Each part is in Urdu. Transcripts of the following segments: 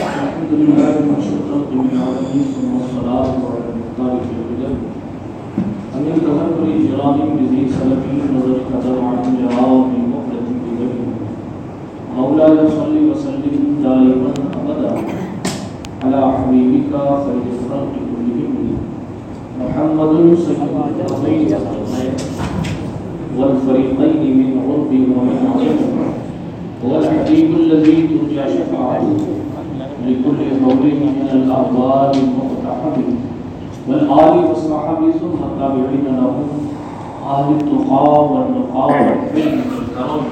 الحمد لله ونشكر رب ثم الصلاة على المختار في البدن أمن تذكر جراد بذي سلفي نظر قدر عن جواب من مقلة بذل مولاي صل وسلم دائما أبدا على حبيبك خير الخلق كلهم محمد سيد القومين والفريقين من عرب ومن عجم هو الحبيب الذي ترجى شفاعته لكل قوله من الأخبار المقتحم. والآل والصحابة ثم التابعين لهم. أهل التقى والنقى والحلم والكرم.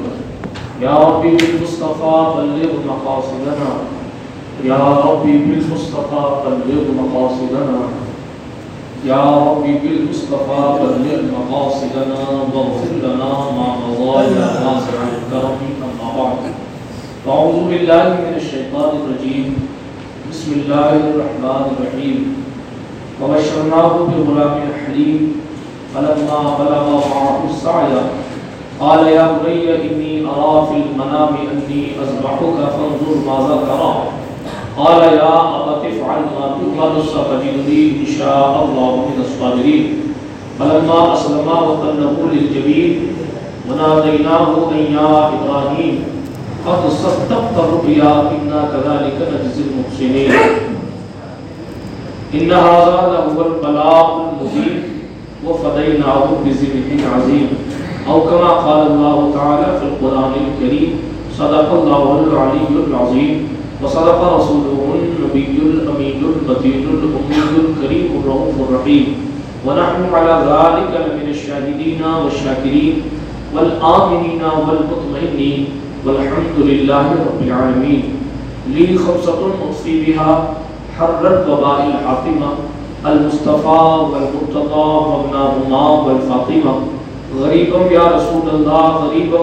يا ربي بالمصطفى بلغ مقاصدنا. يا ربي بالمصطفى بلغ مقاصدنا. يا ربي بالمصطفى بلغ مقاصدنا. أعوذ بالله من الشيطان الرجيم. بسم الله الرحمن الرحيم. وبشرناه بغلام حليم. فلما بلغ معه السعي، قال يا بني إني أرى في المنام أني أذبحك فانظر ماذا ترى قال يا أبت افعل ما تؤمر ستجدني إن شاء الله من الصابرين. فلما أسلما وتله للجبين وناديناه أن يا إبراهيم قد صدقت الرؤيا؟ إنا كذلك نجزي المحسنين. إن هذا لهو البلاء المبين، وفديناه بذبح عظيم. أو كما قال الله تعالى في القرآن الكريم، صدق الله العلي العظيم، وصدق رسوله النبي الأمين المتين الأمي الكريم الرؤوف الرحيم. ونحن على ذلك لمن الشاهدين والشاكرين. والآمنين والمطمئنين والحمد لله رب العالمين. لي خمسة أطفي بها حر الوباء الحاطمة المصطفى والمرتضى وابناهما والفاطمة. غريبا يا رسول الله، غريبا.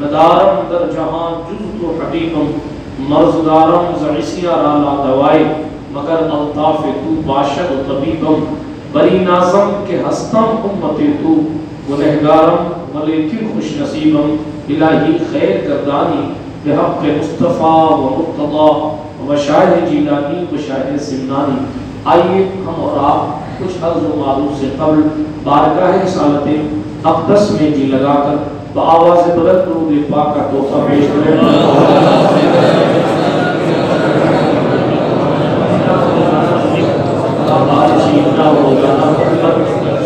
مدارا در جہاں جزت حبیبا مرزدارا زعسیا را لا دوائی مگر الطاف تو باشد طبیبا بری نازم کے ہستم امت تو. گنہگارم ولیکن خوش نصیبا الہی خیر کردانی بحق مصطفیٰ و مرتضی و شاہد جیلانی و شاہد سمنانی آئیے ہم اور آپ کچھ عرض و معروف سے قبل بارگاہ رسالت اقدس میں جی لگا کر بآواز بلند درود پاک کا تحفہ پیش کریں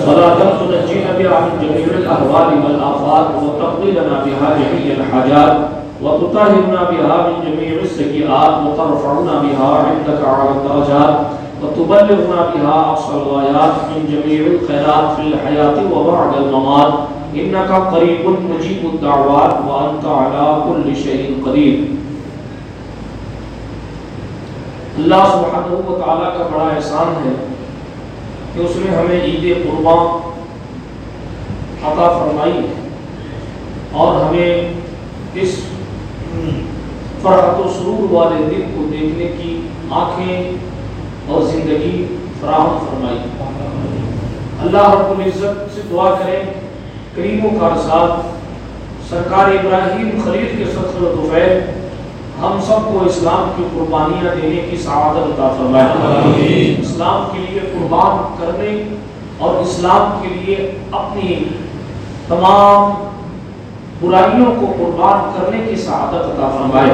صلاة تنجينا بها من جميع الأهوال والآفات وتقضي لنا بها جميع الحاجات وتطهرنا بها من جميع السيئات وترفعنا بها عندك على الدرجات وتبلغنا بها أقصى الغايات من جميع الخيرات في الحياة وبعد الممات. إنك قريب مجيب الدعوات وأنت على كل شيء قدير. اللہ سبحانہ و تعالیٰ کا بڑا احسان ہے کہ اس نے ہمیں عید قربان عطا فرمائی اور ہمیں اس فرحت و سرور والے دن کو دیکھنے کی آنکھیں اور زندگی فراہم فرمائی۔ اللہ رب العزت سے دعا کریں کریم و کارسات سرکار ابراہیم خلیل کے و دوفیل ہم سب کو اسلام کی قربانیاں دینے کی سعادت عطا فرمائے۔ اسلام کے لیے قربان کرنے اور اسلام کے لیے اپنی تمام برائیوں کو قربان کرنے کی سعادت عطا فرمائے۔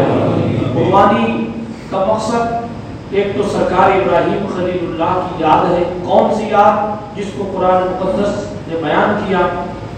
قربانی کا مقصد ایک تو سرکار ابراہیم خلیل اللہ کی یاد ہے۔ کون سی یاد؟ جس کو قرآن مقدس نے بیان کیا۔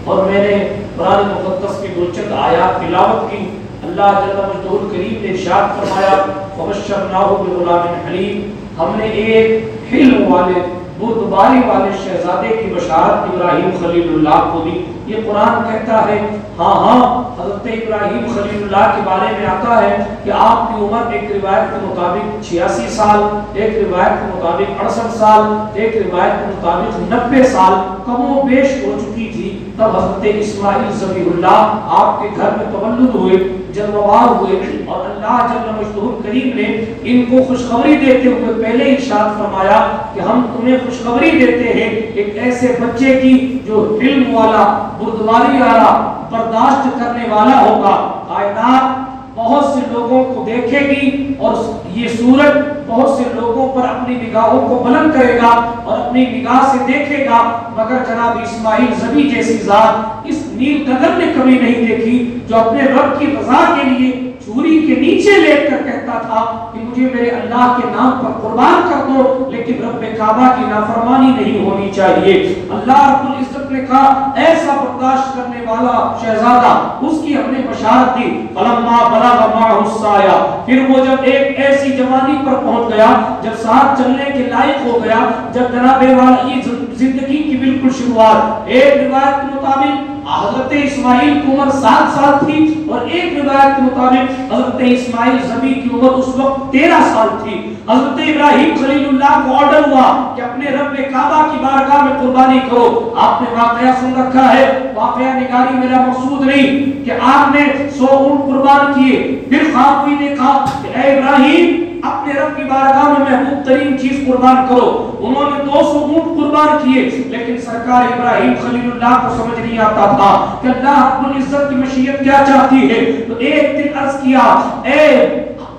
اور میں نے قرآن مقدس کی دو چند آیات تلاوت کی۔ اللہ جل مجدہ الکریم نے ارشاد فرمایا فبشرناہ بغلام حلیم۔ ہم نے ایک حلم والے بردباری والے شہزادے کی بشارت ابراہیم خلیل اللہ کو دی۔ یہ قرآن کہتا ہے ہاں ہاں حضرت ابراہیم خلیل اللہ کے بارے میں آتا ہے کہ آپ کی عمر ایک روایت کے مطابق چھیاسی سال، ایک روایت کے مطابق اڑسٹھ سال، ایک روایت کے مطابق نبے سال، کم و بیش ہو چکی تھی۔ تب حضرت اسماعیل ذبیح اللہ آپ کے گھر میں تولد ہوئے جنوار ہوئے۔ اور اللہ جل مجدہ کریم نے ان کو خوشخبری دیتے ہوئے پہلے ہی ارشاد فرمایا کہ ہم تمہیں خوشخبری دیتے ہیں ایک ایسے بچے کی جو علم والا، بردباری والا، برداشت کرنے والا ہوگا۔ کائنات بہت سے لوگوں کو دیکھے گی اور یہ سورج بہت سے لوگوں پر اپنی نگاہوں کو بلند کرے گا اور اپنی نگاہ سے دیکھے گا، مگر جناب اسماعیل زبی جیسی ذات اس نیل قدر نے کبھی نہیں دیکھی جو اپنے رب کی رضا کے لیے چوری کے نیچے لیٹ کر کہتا تھا کہ مجھے میرے اللہ کے نام پر قربان کر دو، لیکن رب کعبہ کی نافرمانی نہیں ہونی چاہیے۔ اللہ رب العزت نے کہا، ایسا برداشت کرنے والا شہزادہ، اس کی ہم نے بشارت دی۔ فلما بلا معه حسایا پھر وہ جب ایک ایسی جوانی پر پہنچ گیا، جب ساتھ چلنے کے لائق ہو گیا، جب جناب والا زندگی کی بالکل شروعات۔ ایک روایت کے مطابق حضرت اسماعیل کی عمر سات سال تھی اور ایک روایت کے مطابق حضرت اسماعیل زمین کی عمر اس وقت تیرہ سال تھی۔ حضرت ابراہیم خلیل اللہ کو آرڈر ہوا کہ اپنے رب کعبہ کی بارگاہ میں قربانی کرو۔ آپ نے واقعہ سن رکھا ہے۔ واقعہ نگاری میرا مقصود نہیں کہ آپ نے سو اون قربان کیے۔ پھر خواب نے کہا کہ اے ابراہیم اپنے رب کی بارگاہ میں محبوب ترین چیز قربان کرو۔ انہوں نے دو سو اونٹ قربان کیے، لیکن سرکار ابراہیم خلیل اللہ کو سمجھ نہیں آتا تھا کہ اللہ اپنی عزت کی مشیت کیا چاہتی ہے۔ تو ایک دن عرض کیا، اے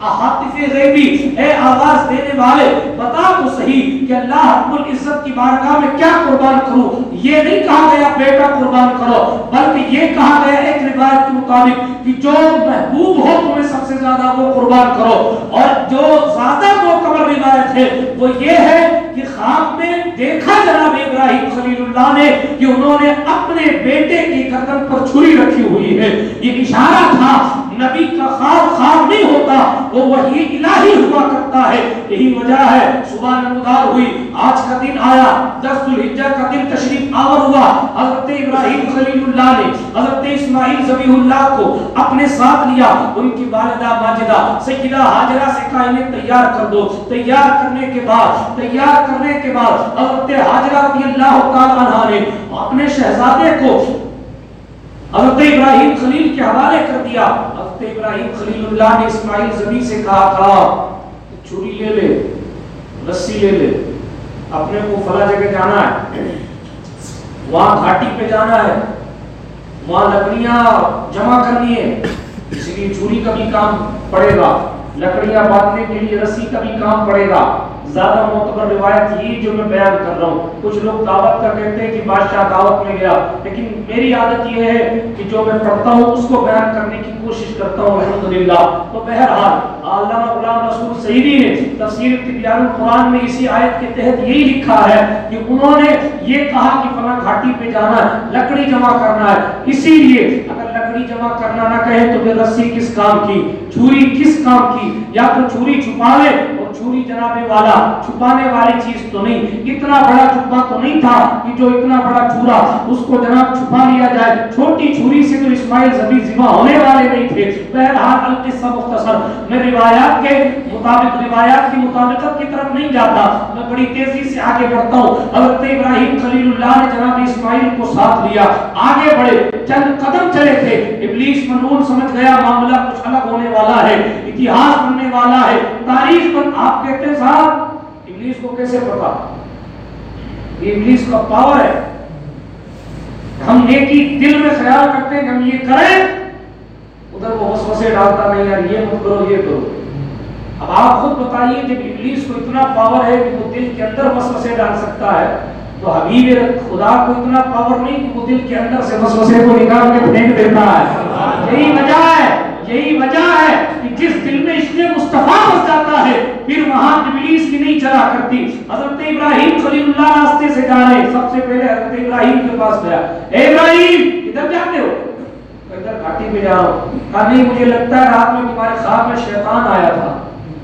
احاطف غیبی، اے آواز دینے والے، بتا تو صحیح کہ اللہ رب العزت کی بارگاہ میں کیا قربان کروں؟ یہ نہیں کہا گیا بیٹا قربان کرو، بلکہ یہ کہا گیا ایک روایت کے مطابق کہ جو محبوب ہو تمہیں سب سے زیادہ وہ قربان کرو۔ اور جو زیادہ وہ قبر روایت ہے، وہ یہ ہے کہ خواب میں دیکھا جناب ابراہیم خلیل اللہ نے کہ انہوں نے اپنے بیٹے کی گردن پر چھری رکھی ہوئی ہے۔ یہ اشارہ تھا نبی کا خواب خواب نہیں ہوتا، وہ وحی الہی ہوا کرتا ہے۔ یہی وجہ ہے صبح نمودار ہوئی۔ آج کا دن آیا، دس الحجہ کا دن تشریف آور ہوا۔ حضرت ابراہیم خلیل اللہ نے، حضرت اسماعیل ذبیح اللہ کو اپنے ساتھ لیا۔ ان کی والدہ ماجدہ، سیدہ حاجرہ سے کہا انہیں تیار کر دو۔ تیار کرنے کے بعد، تیار کرنے کے بعد، حضرت حاجرہ رضی اللہ تعالیٰ عنہ نے اپنے شہزادے کو حضرت ابراہیم خلیل کے حوالے کر دیا۔ حضرت ابراہیم خلیل اللہ نے اسماعیل زمین سے کہا تھا چھری لے لے، رسی لے لے، اپنے کو فلا جگہ جانا ہے۔ وہاں گھاٹی پہ جانا ہے۔ وہاں لکڑیاں جمع کرنی ہے اس لیے چھری کا بھی کام پڑے گا۔ لکڑیاں باندھنے کے لیے رسی کا بھی کام پڑے گا۔ زیادہ معتبر روایت یہ جو میں بیان کر رہا ہوں۔ کچھ لوگ دعوت کا کہتے ہیں کہ بادشاہ دعوت میں گیا، لیکن میری عادت یہ ہے کہ جو میں پڑھتا ہوں، اس کو بیان کرنے کی کوشش کرتا ہوں، الحمدللہ۔ تو بہرحال، علامہ غلام رسول سعیدی نے تفسیر تبیان القرآن میں اسی آیت کے تحت یہی لکھا ہے کہ انہوں نے یہ کہا کہ فلاں گھاٹی پہ جانا ہے لکڑی جمع کرنا ہے۔ اسی لیے اگر لکڑی جمع کرنا نہ کہیں تو پھر رسی کس کام کی؟ چھری کس کام کی؟ یا تو چھری چھپا لے چھوڑی جنابے والا، چھپانے والی چیز تو نہیں۔ اتنا بڑا چھپا تو نہیں تھا کہ جو اتنا بڑا چھوڑا اس کو جناب چھپا لیا جائے۔ چھوٹی چھوڑی سے تو اسماعیل زبی زبا ہونے والے نہیں تھے۔ بہرحال القصہ مختصر۔ میں روایات کے مطابق، روایات کی مطابقت کی طرف نہیں جاتا۔ میں بڑی تیزی سے آگے بڑھتا ہوں۔ حضرت ابراہیم خلیل اللہ نے جناب اسماعیل کو ساتھ لیا۔ آگے بڑھے۔ چند قدم چلے تھے۔ ابلیس منون سمجھ گیا، معاملہ کچھ الگ ہونے والا ہے اتہاس بننے والا ہے۔ تاریخ بن آپ کہتے ہیں، صاحب انگلش کو کیسے پتا؟ یہ انگلش کا پاور ہے۔ ہم نیکی دل میں خیال کرتے ہیں کہ ہم یہ کریں۔ ادھر وہ وسوسے ڈالتا نہیں، یار یہ مت کرو، یہ کرو۔ اب آپ خود بتائیے جب انگلش کو اتنا پاور ہے کہ وہ دل کے اندر وسوسے ڈال سکتا ہے، تو حبیب خدا کو اتنا پاور نہیں کہ وہ دل کے اندر سے وسوسے کو نکال کے پھینک دیتا ہے۔ یہی وجہ ہے، یہی وجہ ہے۔ جس دل میں اس نے مصطفیٰ بس جاتا ہے، پھر وہاں ابلیس بھی نہیں چلا کرتی۔ حضرت ابراہیم خلیل اللہ راستے سے جا رہے۔ سب سے پہلے حضرت ابراہیم کے پاس گیا۔ اے ابراہیم ادھر جاتے ہو؟ ادھر گھاٹی پہ جا رہا ہوں۔ کہا، نہیں، مجھے لگتا ہے رات میں تمہارے خواب میں شیطان آیا تھا۔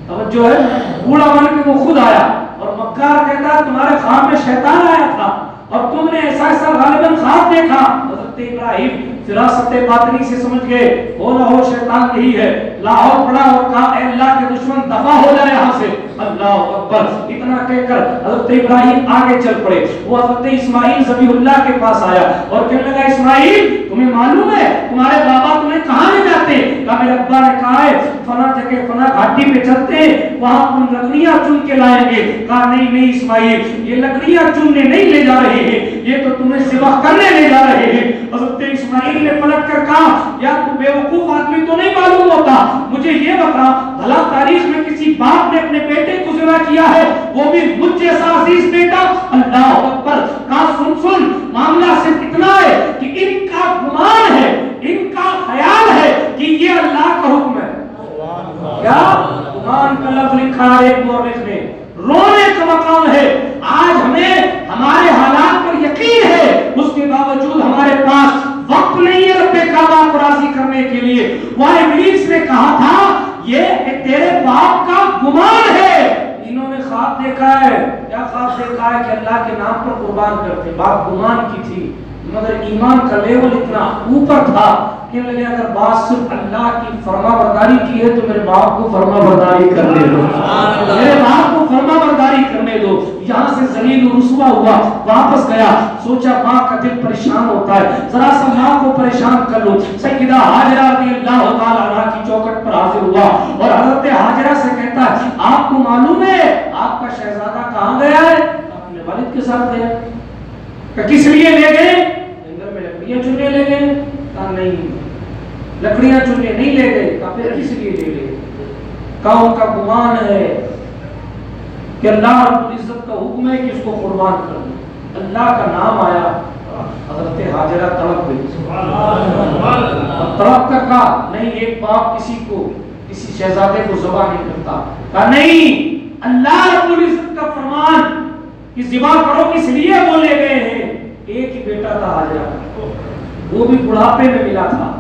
اب جو ہے، بوڑھا بن کے وہ خود آیا۔ اور مکار کہتا ہے، تمہارے خواب میں شیطان آیا تھا۔ اور تم نے ایسا ایسا غالباً خواب دیکھا۔ حضرت ابراہیم فراست باطنی سے سمجھ گئے۔ ہو نہ ہو، شیطان نہیں ہے۔ لاہور پڑا ہو کہا اے اللہ کے دشمن دفاع ہو جائے یہاں سے۔ اللہ اکبر، اتنا کہہ کر حضرت ابراہیم آگے چل پڑے۔ وہ حضرت اسماعیل زبی اللہ کے پاس آیا اور کہنے لگا، اسماعیل، تمہیں معلوم ہے تمہارے بابا تمہیں کہاں لے جاتے ہیں؟ کہا، میرے ابا نے کہا ہے فنا جگہ فنا گھاٹی پہ چلتے ہیں، وہاں تم لکڑیاں چن کے لائیں گے۔ کہا، نہیں نہیں اسماعیل، یہ لکڑیاں چننے نہیں لے جا رہے ہیں، یہ تو تمہیں سوا کرنے لے جا رہے ہیں۔ حضرت اسماعیل نے پلٹ کر کہا، یا تو بیوقوف آدمی تو نہیں معلوم ہوتا۔ مجھے یہ بتا، بھلا تاریخ میں کسی باپ نے اپنے بیٹے کو ذبح کیا ہے، وہ بھی مجھ جیسا عزیز بیٹا؟ اللہ اکبر۔ کہا سن سن، معاملہ صرف اتنا ہے کہ ان کا گمان ہے، ان کا خیال ہے کہ یہ اللہ کا حکم ہے۔ کیا؟ گمان کا لفظ لکھا ہے ایک مورخ نے۔ رونے کا مقام ہے۔ آج ہمیں، ہمارے حالات پر یقین ہے۔ اس کے باوجود ہمارے پاس وقت نہیں ہے رب کعبہ کو راضی کرنے کے لیے۔ وہ ابلیس نے کہا تھا یہ تیرے باپ کا گمان ہے۔ انہوں نے خواب دیکھا ہے۔ کیا خواب دیکھا ہے کہ اللہ کے نام پر قربان کرتے؟ باپ گمان کی تھی مگر ایمان کا لیول اتنا اوپر تھا کہ لگے اگر بات صرف اللہ کی فرما برداری کی ہے تو میرے باپ کو فرما برداری کرنے دو۔ میرے باپ کو فرما برداری کرنے دو۔ یہاں سے زلیل و رسوا ہوا، واپس گیا۔ سوچا ماں کا دل پریشان ہوتا ہے۔ ذرا سا ماں کو پریشان کر لو۔ سیدہ حاجرہ رضی اللہ تعالی عنہ کی چوکٹ پر حاضر ہوا۔ اور حضرت حاجرہ سے کہتا ہے، آپ کو معلوم ہے، آپ کا شہزادہ کہاں گیا ہے؟ اپنے والد کے ساتھ گیا کہ کس لیے لے گئے؟ جنگل میں لکڑیاں چننے لے گئے۔ کہا، نہیں۔ لکڑیاں چننے نہیں لے گئے۔ کہا، پھر کس لیے لے گئے؟ کہا، ان کا گمان ہے۔ کہ اللہ رب العزت کا حکم ہے کہ اس کو قربان کر دو۔ اللہ کا نام آیا حضرت حاجرہ تڑپ گئی تڑپ کر کہا، نہیں، ایک باپ کسی کو، کسی شہزادے کو ذبح نہیں کرتا۔ کہا، نہیں، اللہ رب العزت کا فرمان کہ ذبح کرو، کس لیے بولے گئے ہیں؟ ایک ہی بیٹا تھا حاجرہ۔ وہ بھی بڑھاپے میں ملا تھا۔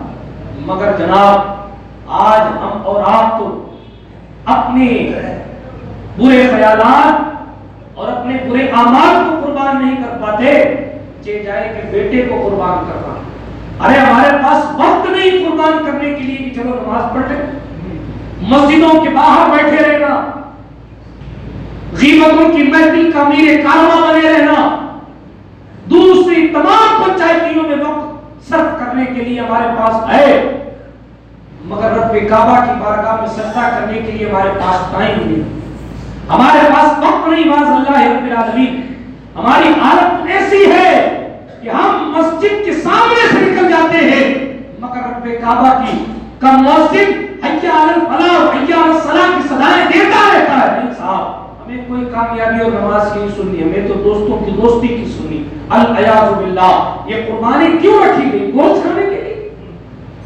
مگر جناب، آج ہم اور آپ تو اپنے برے خیالات اور اپنے برے اعمال کو قربان نہیں کر پاتے چے جائے کہ بیٹے کو قربان کرنا ارے، ہمارے پاس وقت نہیں قربان کرنے کے لیے کہ چلو نماز پڑھ لیں۔ مسجدوں کے باہر بیٹھے رہنا، غیبتوں کی محفل کا امیر کارواں بنے رہنا دوسری تمام پنچایتیوں میں وقت صرف کرنے کے لیے ہمارے پاس ہے۔ مگر رب کعبہ کی بارگاہ میں سجدہ کرنے کے لیے ہمارے پاس ٹائم نہیں۔ ہمارے پاس وقت نہیں باز اللہ رب العالمین۔ ہماری حالت ایسی ہے کہ ہم مسجد کے سامنے سے نکل جاتے ہیں، مگر رب کعبہ کی کا مسجد حیا الفلاح حیا علی الصلاح کی صدائیں دیتا رہتا ہے۔ نہیں صاحب، ہمیں کوئی کامیابی اور نماز کی نہیں سننی، ہمیں تو دوستوں کی دوستی کی سننی۔ العیاذ باللہ، یہ قربانی کیوں رکھی گئی؟ گوشت کھانے کے لیے۔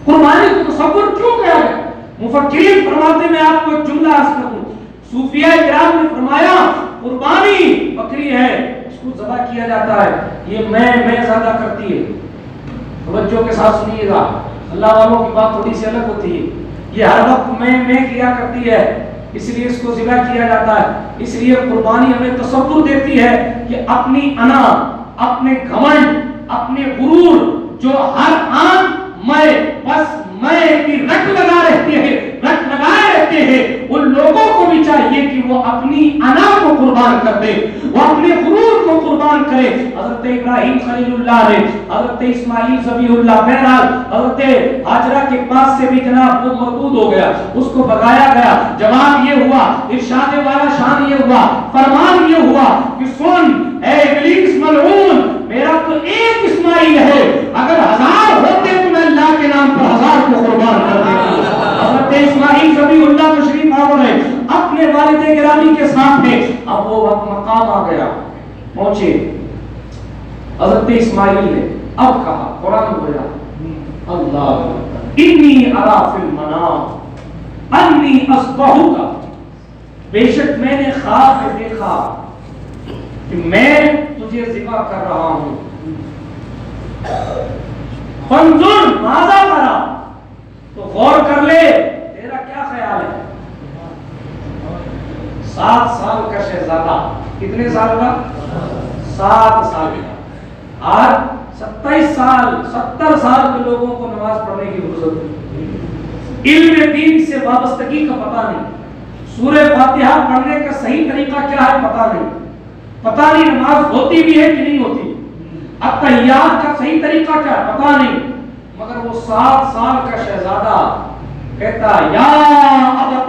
قربانی کو تصور کیوں کیا گیا؟ مفکرین فرماتے میں آپ کو ایک جملہ عرض کروں صوفیہ کرام نے فرمایا، قربانی بکری ہے، اس کو ذبح کیا جاتا ہے۔ یہ میں میں زیادہ کرتی ہے۔ توجہ کے ساتھ سنیے گا۔ اللہ والوں کی بات تھوڑی سی الگ ہوتی ہے۔ یہ ہر وقت میں میں کیا کرتی ہے۔ اس لیے اس کو ذبح کیا جاتا ہے۔ اس لیے قربانی ہمیں تصور دیتی ہے کہ اپنی انا، اپنے گھمنڈ، اپنے غرور، جو ہر آن میں بس میں کی رٹ لگا رہتے ہیں رٹ لگائے رہتے ہیں۔ ان لوگوں کو بھی چاہیے کہ وہ اپنی انا کو قربان کر دے وہ اپنے غرور کو قربان کرے حضرت ابراہیم خلیل اللہ نے، حضرت اسماعیل زبی اللہ بہرحال، حضرت حاجرہ کے پاس سے بھی جناب وہ مردود ہو گیا۔ اس کو بگایا گیا۔ جواب یہ ہوا، ارشاد والا شان یہ ہوا، فرمان یہ ہوا کہ سن، اے ابلیس ملعون، میرا تو ایک اسماعیل ہے۔ اگر ہزار ہوتے تو میں اللہ کے نام پر ہزار کو قربان کر دیتا حضرت اسماعیل زبی اللہ تشریف آور ہے اپنے والد گرامی کے ساتھ ہے اب وہ وقت مقام آ گیا۔ پہنچے۔ حضرت اسماعیل نے اب کہا، قرآن بولا اللہ انی ارا فی المنام، انی اصبحو کا بے شک میں نے خواب میں دیکھا کہ میں تجھے ذبح کر رہا ہوں۔ فنظر ماذا کرا؟ تو غور کر لے، تیرا کیا خیال ہے؟ سات سال کا شہزادہ، کتنے سال کا؟ سات سال کا۔ آج ستائیس سال، ستر سال کے لوگوں کو نماز پڑھنے کی ضرورت علم دین سے وابستگی کا پتہ نہیں۔ سورہ فاتحہ پڑھنے کا صحیح طریقہ کیا ہے پتہ نہیں۔ پتہ نہیں نماز ہوتی بھی ہے کہ نہیں ہوتی۔ اتحیات کا صحیح طریقہ کیا ہے پتہ نہیں۔ وہ سات سال کا شہزادہ کہتا یا ابت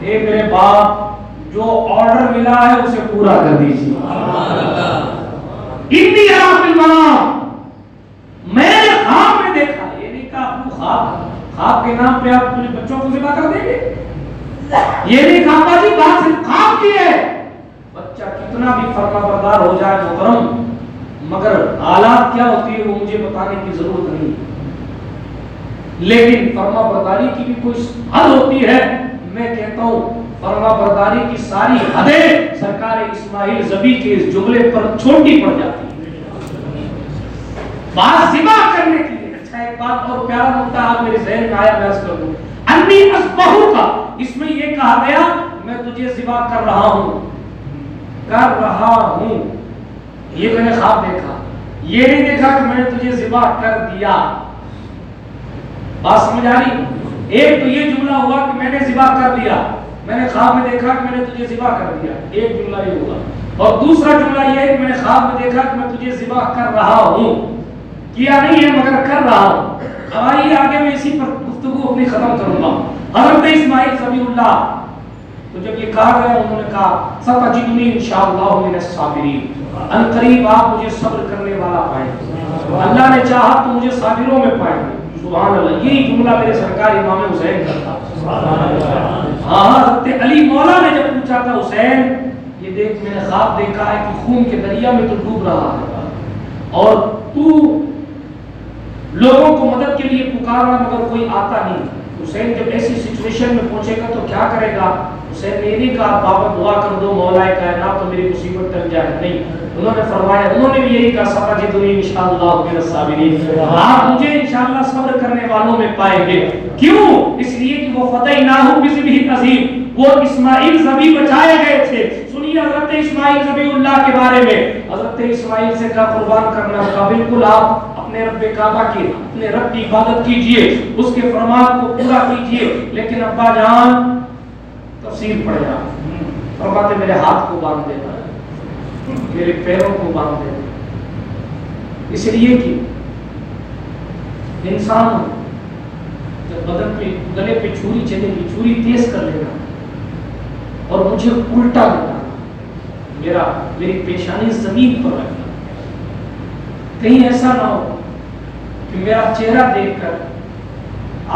اے میرے باپ، جو آرڈر ملا ہے اسے پورا کر دیجیے میں نے خواب میں دیکھا، یہ نہیں کہا ابو خواب خواب کے نام پہ آپ اپنے بچوں کو ذبح کر دیں گے۔ یہ نہیں کہا جی بات صرف خواب کی ہے۔ بچہ کتنا بھی فرما بردار ہو جائے، محترم مگر حالات کیا ہوتی ہے وہ مجھے بتانے کی ضرورت نہیں لیکن فرما برداری کی بھی کوئی حد ہوتی ہے۔ میں کہتا ہوں، فرما برداری کی ساری حدیں سرکار اسماعیل زبی کے اس جملے پر چھوٹی پڑ جاتی ہے بات ذبح کرنے کے لیے۔ اچھا ایک بات اور پیارا نقطہ آپ میرے ذہن میں آیا بحث کر دوں۔ انی اسبہو کا اس میں یہ کہا گیا، میں تجھے ذبح کر رہا ہوں۔ کر رہا ہوں۔ یہ میں نے خواب دیکھا۔ یہ نہیں دیکھا کہ میں نے تجھے ذبح کر دیا۔ بات سمجھ آ رہی؟ ایک تو یہ جملہ ہوا کہ میں نے ذبح کر دیا۔ میں نے خواب میں دیکھا کہ میں نے تجھے ذبح کر دیا۔ ایک جملہ یہ ہوا۔ اور دوسرا جملہ یہ ہے کہ میں نے خواب میں دیکھا کہ میں تجھے ذبح کر رہا ہوں۔ کیا نہیں ہے مگر کر رہا ہوں۔ اب آئیے آگے میں اسی پر گفتگو اپنی ختم کروں گا۔ حضرت اسماعیل زبی اللہ تو جب یہ کہا گیا، انہوں نے کہا، ستجدنی انشاءاللہ من الصابرین۔ ان قریب آپ مجھے صبر کرنے والا پائیں اللہ نے چاہا تو مجھے صابروں میں پائیں سبحان اللہ، یہی جملہ میرے سرکار امام حسین کا تھا۔ ہاں حضرت علی مولا نے جب پوچھا تھا، حسین، یہ دیکھ، میں نے خواب دیکھا ہے کہ خون کے دریا میں تو ڈوب رہا ہے۔ اور تو لوگوں کو مدد کے لیے پکارا مگر کوئی آتا نہیں۔ حسین جب ایسی سچویشن میں پہنچے گا تو کیا کرے گا؟ حسین نے یہ نہیں کہا بابا دعا کر دو، مولا کائنات تو میری مصیبت ٹل جائے۔ نہیں انہوں نے فرمایا، انہوں نے بھی یہی کہا سبا جی دنیا انشاءاللہ من الصابرین آپ مجھے انشاءاللہ صبر کرنے والوں میں پائیں گے۔ کیوں؟ اس لیے کہ وہ فتح نہ ہو کسی بھی عظیم وہ اسماعیل زبی بچائے گئے تھے۔ سنیے حضرت اسماعیل زبی اللہ کے بارے میں۔ حضرت اسماعیل سے کا قربان کرنا کا بالکل آپ اپنے رب کعبہ کی، اپنے رب کی عبادت کیجیے۔ اس کے فرمان کو پورا کیجیے۔ لیکن ابا جان تفسیر پڑھ جا فرماتے میرے ہاتھ کو باندھ دینا۔ میرے پیروں کو باندھ دینا اس لیے کہ انسان جب بدن پہ گلے پہ چھری چلے گی، چھری تیز کر لے گا اور مجھے الٹا دینا میرا، میری پیشانی زمین پر رکھنا کہیں ایسا نہ ہو کہ میرا چہرہ دیکھ کر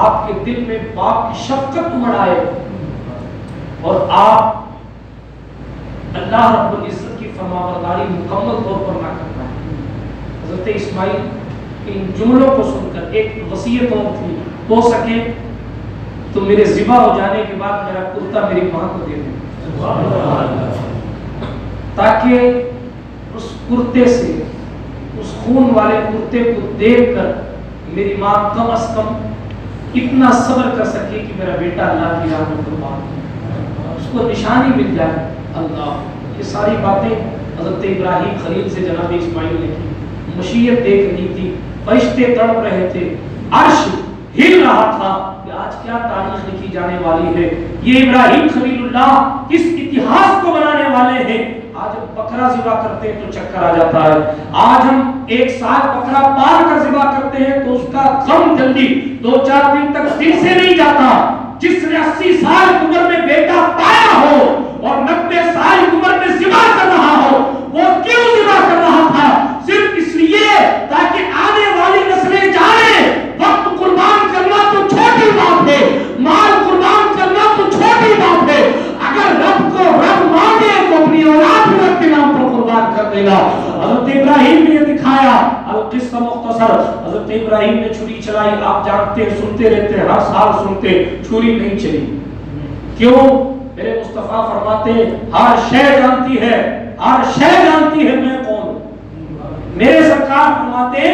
آپ کے دل میں باپ کی شفقت امڑ اور آپ اللہ رب العزت فرما برداری مکمل طور پر نہ کر پائے حضرت اسماعیل کے ان جملوں کو سن کر ایک وصیت اور تھی، ہو سکے تو میرے ذبح ہو جانے کے بعد میرا کرتا میری ماں کو دے دیں تاکہ اس کرتے سے، اس خون والے کرتے کو دیکھ کر میری ماں کم از کم اتنا صبر کر سکے کہ میرا بیٹا اللہ کی راہ میں قربان اس کو نشانی مل جائے۔ اللہ۔ یہ ساری باتیں حضرت ابراہیم خلیل سے جناب اسماعیل نے کی۔ مشیت دیکھ رہی تھی، فرشتے تڑپ رہے تھے۔ عرش ہل رہا تھا کہ آج کیا تاریخ لکھی جانے والی ہے۔ یہ ابراہیم خلیل اللہ کس اتہاس کو بنانے والے ہیں؟ آج ہم بکرا ذبح کرتے ہیں تو چکر آ جاتا ہے۔ آج ہم ایک سال بکرا پال کر ذبح کرتے ہیں تو اس کا غم جلدی دو چار دن تک دل سے نہیں جاتا۔ جس نے اسی سال عمر میں بیٹا پایا ہو اور نبے سال عمر میں ذبح کر رہا ہو وہ کیوں ذبح کر رہا تھا؟ صرف اس لیے تاکہ آنے والی نسلیں جانے وقت قربان کرنا تو چھوٹی بات ہے، مال قربان کرنا تو چھوٹی بات ہے۔ اگر رب کو رب مانگے تو اپنی اولاد بھی رب کے نام پر قربان کر دے گا۔ حضرت ابراہیم نے دکھایا، القصہ مختصر۔ حضرت ابراہیم نے چھری چلائی، آپ جانتے ہیں سنتے رہتے ہیں ہر سال سنتے، چھری نہیں چلی۔ کیوں؟ مصطفیٰ فرماتے ہر شے جانتی ہے، ہر شے جانتی ہے میں کون ہوں؟ میرے سرکار فرماتے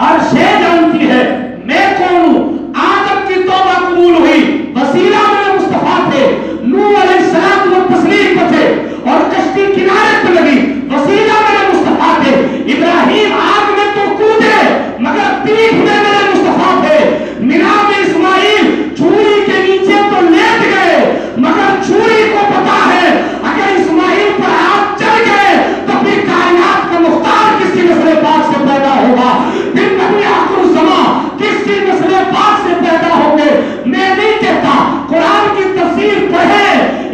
ہر شے جانتی ہے، میں کون ہوں؟ آدم کی توبہ قبول ہوئی، وسیلہ میں مصطفیٰ تھے نوح علیہ السلام وہ تسلیم پہ تھے اور کشتی کنارے پہ لگی وسیلہ میرے مصطفیٰ تھے ابراہیم آگ میں تو کودے مگر پیٹھ میں میرے مصطفیٰ تھے نگاہ میں اسماعیل چھری کے نیچے تو لیٹ گئے مگر چھری کو پتا ہے اگر اسماعیل پر ہاتھ چڑھ گئے تو پھر کائنات کا مختار کسی نسل پاک سے پیدا ہوگا پھر نبی آخر الزمان کسی نسل پاک سے پیدا ہوں گے میں نہیں کہتا قرآن کی تفسیر پڑھے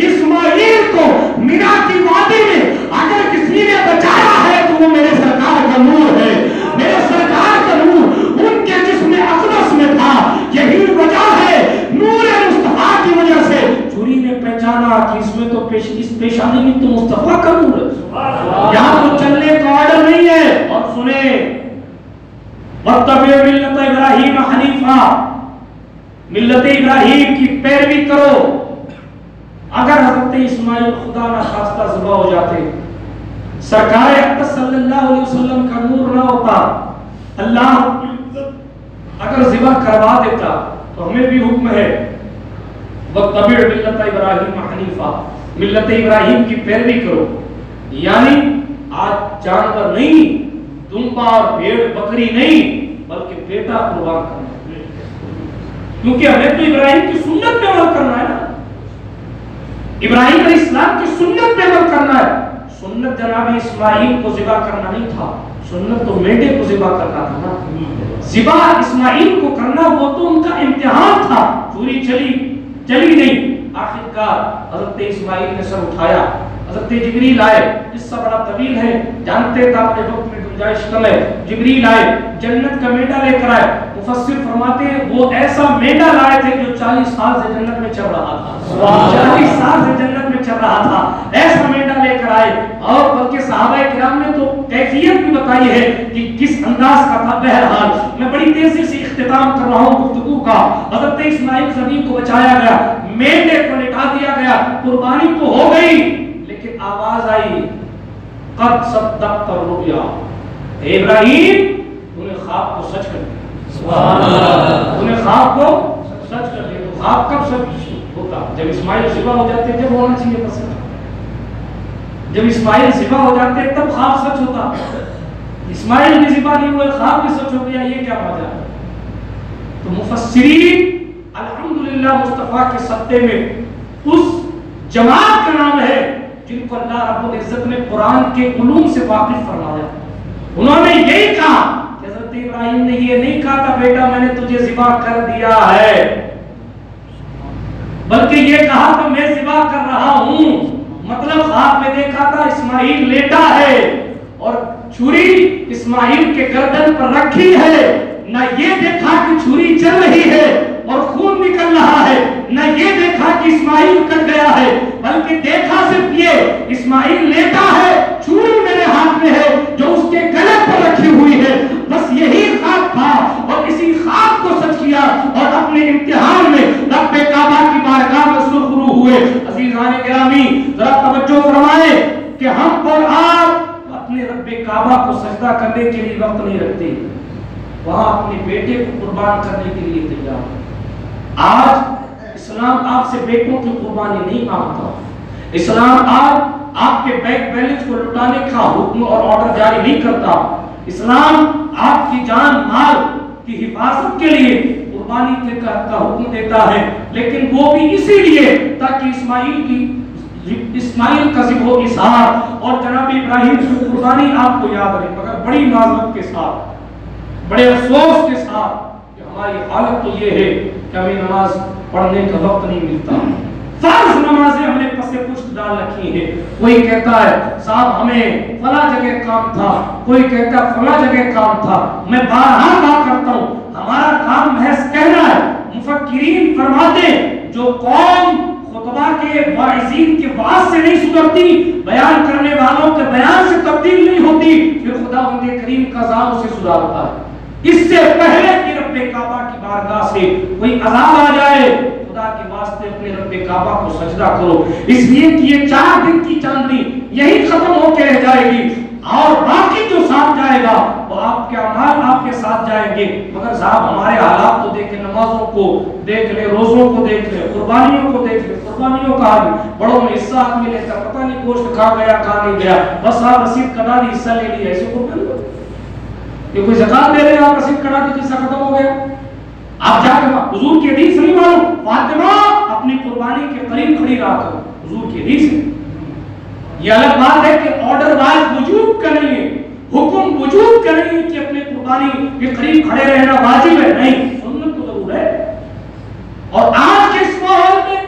اسماعیل کو مینا کی وادی میں اگر کسی نے بچایا ہے تو وہ میرے سرکار کا نور ہے میرے سرکار کا نور پیش اس پیشانی میں تو مصطفیٰ کا نور ہے یہاں تو چلنے کا آرڈر نہیں ہے اور سنیں وَاتَّبِعْ مِلَّتَ ابراہیم حنیفہ ملت ابراہیم کی پیروی کرو اگر حضرت اسماعیل خدا نہ خواستہ ذبح ہو جاتے سرکار اقدس صلی اللہ علیہ وسلم کا نور نہ ہوتا اللہ رب العزت اگر ذبح کروا دیتا تو ہمیں بھی حکم ہے وَاتَّبِعْ مِلَّتَ ابراہیم حنیفہ ملت ابراہیم کی پیروی کرو یعنی آج جانور نہیں دمبا اور بھیڑ بکری نہیں، بلکہ بیٹا قربان کرنا کیونکہ ہمیں تو ابراہیم کی سنت پہ عمل کرنا ہے نا۔ ابراہیم علیہ السلام کی سنت پہ عمل کرنا ہے۔ سنت جناب اسماعیل کو ذبح کرنا نہیں تھا، سنت تو میڈے کو ذبح کرنا تھا نا۔ ذبح اسماعیل کو کرنا وہ تو ان کا امتحان تھا۔ چوری چلی چلی نہیں۔ آخر کار حضرت اسماعیل نے سر اٹھایا۔ حضرت جبریل آئے اس سے بڑا طویل ہے جانتے تھا اپنے وقت میں گنجائش کم ہے۔ جبریل آئے جنت کا میڈا لے کر آئے۔ مفسر فرماتے ہیں وہ ایسا میڈا لائے تھے جو چالیس سال سے جنت میں چل رہا تھا۔ چالیس سال سے جنت میں چل رہا تھا۔ ایسا میڈا لے کر آئے۔ اور بلکہ صحابہ کرام نے تو کیفیت بھی بتائی ہے کہ کس انداز کا تھا۔ بہرحال میں بڑی تیزی سے اختتام کر رہا ہوں گفتگو کا۔ حضرت اسماعیل زمین کو بچایا گیا میڈے کو لٹا دیا گیا۔ قربانی تو ہو گئی۔ آواز آئی قد صدقت الرؤیا ابراہیم تو نے خواب کو سچ کر دیا۔ سبحان اللہ۔ تو نے خواب کو سچ کر دیا۔ تو خواب کب سچ ہوتا جب اسماعیل ذبح ہو جاتے جب ہونا چاہیے بس جب اسماعیل ذبح ہو جاتے تب خواب سچ ہوتا اسماعیل بھی ذبح نہیں ہوئے خواب بھی سچ ہو گیا۔ یہ کیا وجہ ہے؟ تو مفسرین الحمدللہ مصطفیٰ کے سطح میں اس جماعت کا نام ہے۔ جن کو اللہ رب العزت نے قرآن کے علوم سے واقف فرمایا۔ انہوں نے یہی کہا کہ حضرت ابراہیم نے یہ نہیں کہا تھا، بیٹا میں نے تجھے ذبح کر دیا ہے۔ بلکہ یہ کہا کہ میں ذبح کر رہا ہوں۔ مطلب خواب میں دیکھا تھا، اسماعیل لیٹا ہے اور چھری اسماعیل کے گردن پر رکھی ہے۔ نہ یہ دیکھا کہ چھری چل رہی ہے اور خون نکل رہا ہے نہ یہ دیکھا کہ اسماعیل کٹ گیا ہے بلکہ دیکھا صرف یہ اسماعیل لیٹا ہے چھری میرے ہاتھ میں ہے، جو اس کے گلے پر رکھی ہوئی ہے۔ بس یہی خواب تھا اور اسی خواب کو سچ کیا اور اپنے امتحان میں رب کعبہ کی بارگاہ میں سرخرو ہوئے۔ عزیزان گرامی، ذرا توجہ فرمائے کہ ہم اور آپ اپنے رب کعبہ کو سجدہ کرنے کے لیے وقت نہیں رکھتے۔ وہاں اپنے بیٹے کو قربان کرنے کے لیے تیار۔ آج اسلام آپ سے بیٹوں کی قربانی نہیں مانگتا۔ اسلام آج آپ کے بینک بیلنس کو لٹانے کا حکم اور آرڈر جاری نہیں کرتا۔ اسلام آپ کی جان، مال کی حفاظت کے لیے قربانی کے کا حکم دیتا ہے۔ لیکن وہ بھی اسی لیے تاکہ اسماعیل کی اسماعیل کا ذبح اظہار اور جناب ابراہیم کی قربانی آپ کو یاد رہے۔ مگر بڑی معذرت کے ساتھ، بڑے افسوس کے ساتھ کہ ہماری حالت تو یہ ہے کہ ہمیں نماز پڑھنے کا وقت نہیں ملتا۔ فرض نمازیں ہم نے پسے پشت ڈال رکھی ہیں۔ کوئی کہتا ہے، صاحب، ہمیں فلاں جگہ کام تھا۔ کوئی کہتا ہے، فلاں جگہ کام تھا۔ میں بارہا کام کرتا ہوں۔ ہمارا کام محض کہنا ہے۔ مفکرین فرماتے جو قوم خطبہ کے واعظین کے واعظ سے نہیں سدھرتی، بیان کرنے والوں کے بیان سے تبدیل نہیں ہوتی، پھر خدا ان کریم کا ذات اسے سدھارتا ہے۔ اس سے پہلے کہ رب کعبہ کی بارگاہ سے کوئی عذاب آ جائے، خدا کے واسطے رب کعبہ کو سجدہ کرو۔ اس لیے کہ یہ چار دن کی چاندنی یہی ختم ہو کے رہ جائے گی۔ اور باقی جو ساتھ جائے گا، وہ آپ کے اعمال آپ کے ساتھ جائیں گے۔ مگر صاحب، ہمارے حالات کو دیکھ نمازوں کو دیکھ لے، روزوں کو دیکھ لے، قربانیوں کو دیکھ لے۔ قربانیوں کا حال بڑوں میں حصہ آدمی لیتا پتہ نہیں گوشت کھا گیا، کھا نہیں گیا۔ بس آپ رسید کدا دی، حصہ لے لیا۔ ایسے کو یہ کوئی زکات دے رہے ہیں آپ، رسید کڑا دی حصہ ختم ہو گیا۔ آپ جا کے حضور کی حدیث نہیں معلوم فاطمہ اپنی قربانی کے قریب کھڑی رہا کرو۔ حضور کی حدیث ہے۔ یہ الگ بات ہے کہ آرڈر وائز وجوب کا نہیں ہے۔ حکم وجوب کا نہیں ہے کہ اپنے قربانی کے قریب کھڑے رہنا واجب ہے۔ نہیں، سنت تو ضرور ہے۔ اور آج کے اس ماحول میں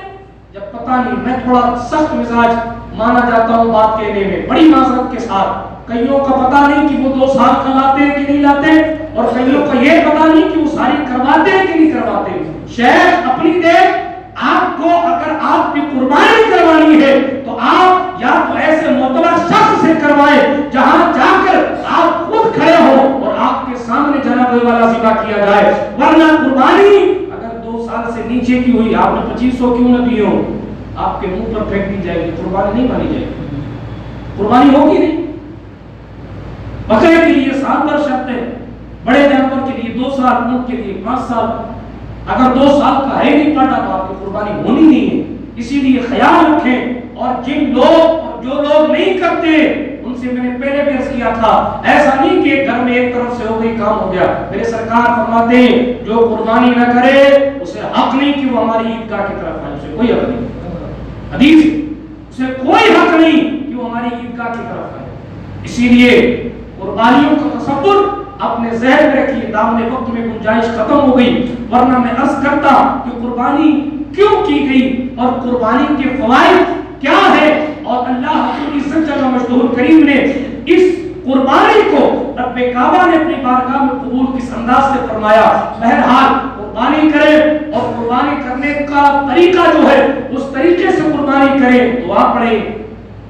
جب پتہ نہیں، میں تھوڑا سخت مزاج مانا جاتا ہوں بات کہنے میں، بڑی معذرت کے ساتھ۔ کئیوں کا پتہ نہیں کہ وہ دو سال کا لاتے ہیں کہ نہیں لاتے اور سیدوں کو یہ پتا نہیں کہ وہ ساری کرواتے ہیں کہ نہیں کرواتے شیخ، اپنی دے آپ کو اگر آپ کی قربانی کروانی ہے، تو آپ یا تو ایسے معتبر شخص سے کروائے جہاں جا کر آپ خود کھڑے ہو اور آپ کے سامنے جناب والا ذبح کیا جائے۔ ورنہ قربانی اگر دو سال سے نیچے کی ہوئی، آپ نے پچیس سو کیوں نہ دی ہو آپ کے منہ پر پھینک دی جائے گی، قربانی نہیں مانی جائے گی۔ قربانی ہوگی نہیں۔ بکرے کے لیے سات پر شرط ہے بڑے جانور کے لیے، دو سال اونٹ کے لیے، پانچ سال۔ اگر دو سال کا ہے نہیں پڑا تو آپ کی قربانی ہونی نہیں ہے۔ اسی لیے خیال رکھیں۔ اور جن لوگ جو لوگ نہیں کرتے، ان سے میں نے پہلے بھی عرض کیا تھا، ایسا نہیں کہ گھر میں ایک طرف سے ہو گئی، کام ہو گیا۔ میرے سرکار فرماتے ہیں، جو قربانی نہ کرے، اسے حق نہیں کہ وہ ہماری عیدگاہ کی طرف آئے، اسے کوئی حق نہیں۔ حدیث اسے کوئی حق نہیں کہ وہ ہماری عیدگاہ کی طرف آئے۔ اسی لیے قربانیوں کا تصور اپنے ذہن میں رکھیے دامن وقت میں گنجائش ختم ہو گئی۔ ورنہ میں عرض کرتا کہ قربانی کیوں کی گئی؟ اور قربانی کے فوائد کیا ہے اور اللہ کی عزت جل مشہور کریم نے اس قربانی کو رب کعبہ نے اپنی بارگاہ میں قبول کس انداز سے فرمایا؟ بہرحال، قربانی کرے اور قربانی کرنے کا طریقہ جو ہے، اس طریقے سے قربانی کرے دعا پڑھے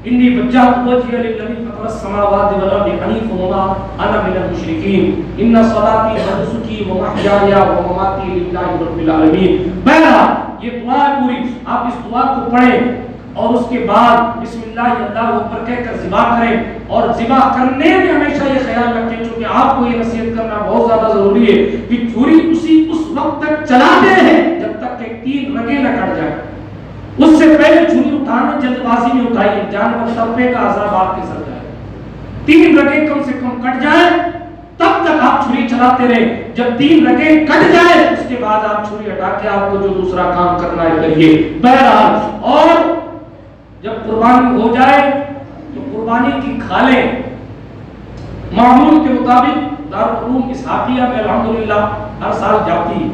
انی وجہت وجهي للذي فطر السماوات والارض حنيفا وما انا من المشركين. ان صلاتي ونسكي ومحياي ومماتي لله رب العالمین بہرحال، یہ دعا پوری. آپ اس دعا کو پڑھیں اور اس کے بعد بسم اللہ اللہ اکبر کہہ کر ذبح کریں. اور ذبح کرنے میں ہمیشہ یہ خیال رکھیں، چونکہ آپ کو یہ نصیحت کرنا بہت زیادہ ضروری ہے کہ چھری اسی اس وقت تک چلاتے ہیں جب تک کہ تین رگیں نہ کٹ جائیں۔ اس سے پہلے چھری اٹھانا جلد بازی میں اٹھائیے جان مقتبے کا عذاب آپ کے سر تین رگیں کم سے کم کٹ جائیں تب تک آپ چھری چلاتے رہے۔ جب تین رگیں کٹ جائے، اس کے بعد آپ چھری ہٹا کے آپ کو جو دوسرا کام کرنا ہے کریے بہرحال، اور جب قربانی ہو جائے، تو قربانی کی کھالیں۔ معمول کے مطابق دارالعلوم اسحاقیہ میں الحمدللہ ہر سال جاتی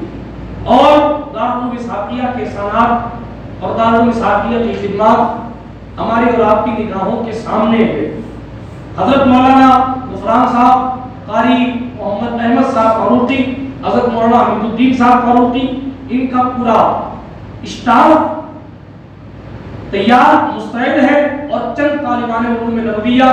اور دارالعلوم اسحاقیہ کے سنات اور دارالعلوم اسحاقیہ کی خدمات ہمارے اور آپ کی نگاہوں کے سامنے ہے۔ حضرت مولانا غفران صاحب، قاری محمد احمد صاحب فاروقی، حضرت مولانا حمید الدین صاحب فاروقی، ان کا پورا اسٹاف تیار، مستعد ہے اور چند طالبان علوم نبویہ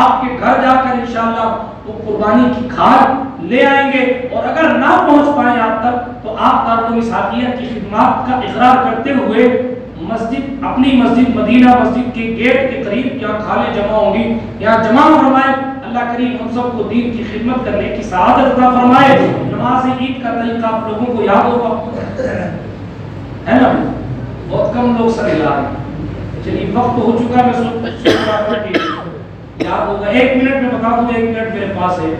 آپ کے گھر جا کر انشاءاللہ وہ قربانی کی کھاد لے آئیں گے اور اگر نہ پہنچ پائیں آپ تک تو آپ دارالعلوم اسحاقیہ کی خدمات کا اقرار کرتے ہوئے مسجد، اپنی مسجد، مدینہ مسجد کے گیٹ کے قریب یہاں کھالے جمع ہوں گی؟ یہاں جمع فرمائے اللہ کریم ہم سب کو دین کی خدمت کرنے کی سعادت عطا فرمائے۔ نماز عید کا طریقہ آپ لوگوں کو یاد ہوگا۔ ہے نا؟ بہت کم لوگ سر ہلا رہے چلیے، وقت ہو چکا میں سوچ یاد ہوگا۔ ایک منٹ میں بتا دوں، ایک منٹ میرے پاس ہے۔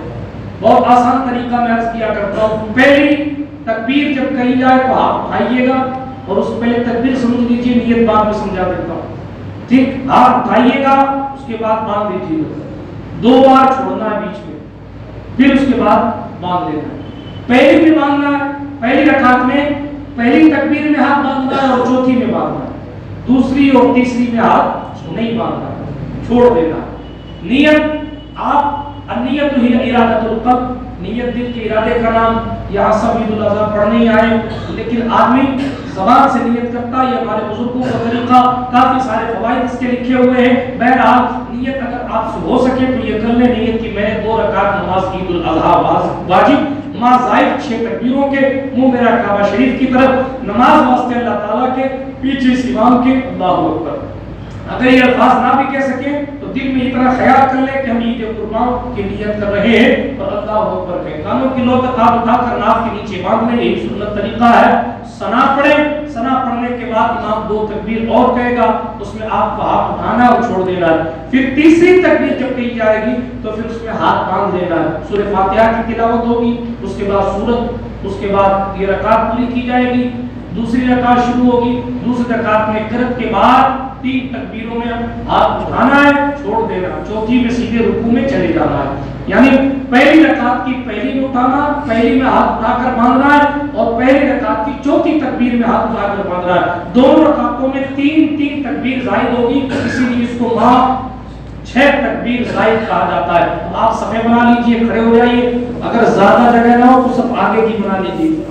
بہت آسان طریقہ میں عرض کیا کرتا ہوں۔ پہلی تکبیر جب کہی جائے تو ہاتھ اٹھائیے گا۔ اور اس پہلے تکبیر سمجھ لیجیے نیت بعد میں سمجھا دیتا ہوں۔ ٹھیک، ہاتھ اٹھائیے گا، اس کے بعد باندھ دیجیے گا دو بار چھوڑنا ہے بیچ میں، پھر اس کے بعد باندھ دینا ہے۔ پہلی میں باندھنا ہے، پہلی رکعت میں، پہلی تکبیر میں ہاتھ باندھنا ہے اور چوتھی میں باندھنا ہے۔ دوسری اور تیسری میں ہاتھ نہیں باندھنا چھوڑ دینا نیت، آپ نیت ہی ارادت القلب۔ نیت دل کے ارادے کا نام، یہاں سب عید الاضحیٰ پڑھنے آئے، لیکن آدمی زبان سے نیت کرتا یہ ہمارے بزرگوں کا طریقہ، کافی سارے فوائد اس کے لکھے ہوئے ہیں۔ بہرحال، نیت اگر آپ سے ہو سکے تو یہ کر لیں۔ نیت کی میں دو رکعت نماز عید الاضحیٰ واجب۔ ما زائد چھ تکبیروں کے، منہ میرا کعبہ شریف کی طرف۔ نماز واسطے اللہ تعالیٰ کے، پیچھے اس امام کے، اللہ اکبر۔ اگر یہ الفاظ نہ بھی کہہ سکیں تو خیال کر لیں کہ ہم عید قربان کی نیت کر رہے ہیں اور اللہ اکبر کہیں کانوں کی لوگ آپ اٹھا کر ناف کے نیچے باندھ لیں یہی سنت طریقہ ہے۔ سنا پڑھیں۔ سنا پڑھنے کے بعد امام دو تکبیر اور کہے گا، اس میں آپ کو ہاتھ اٹھانا اور چھوڑ دینا ہے۔ پھر تیسری تکبیر جب کہی جائے گی، تو پھر اس میں ہاتھ باندھ دینا ہے۔ سورہ فاتحہ کی تلاوت ہوگی، اس کے بعد سورت، اس کے بعد یہ رکعت پوری کی جائے گی۔ دوسری رکعت شروع ہوگی۔ دوسری رکعت میں کرت کے بعد تین تکبیروں میں ہاتھ اٹھانا ہے، چھوڑ دینا۔ چوتھی میں سیدھے رکوع میں چلے جانا ہے۔ یعنی پہلی رکعت کی پہلی میں اٹھانا، پہلی میں ہاتھ اٹھا کر باندھنا ہے اور پہلی رکعت کی چوتھی تکبیر میں ہاتھ اٹھا کر باندھنا ہے۔ دونوں رکعتوں میں تین تین تکبیر زائد ہوگی، اسی لیے اس کو ماں چھ تکبیر زائد کہا جاتا ہے۔ آپ صفحے بنا لیجیے، کھڑے ہو جائیے۔ اگر زیادہ جگہ نہ ہو تو سب آگے کی بنا لیجیے۔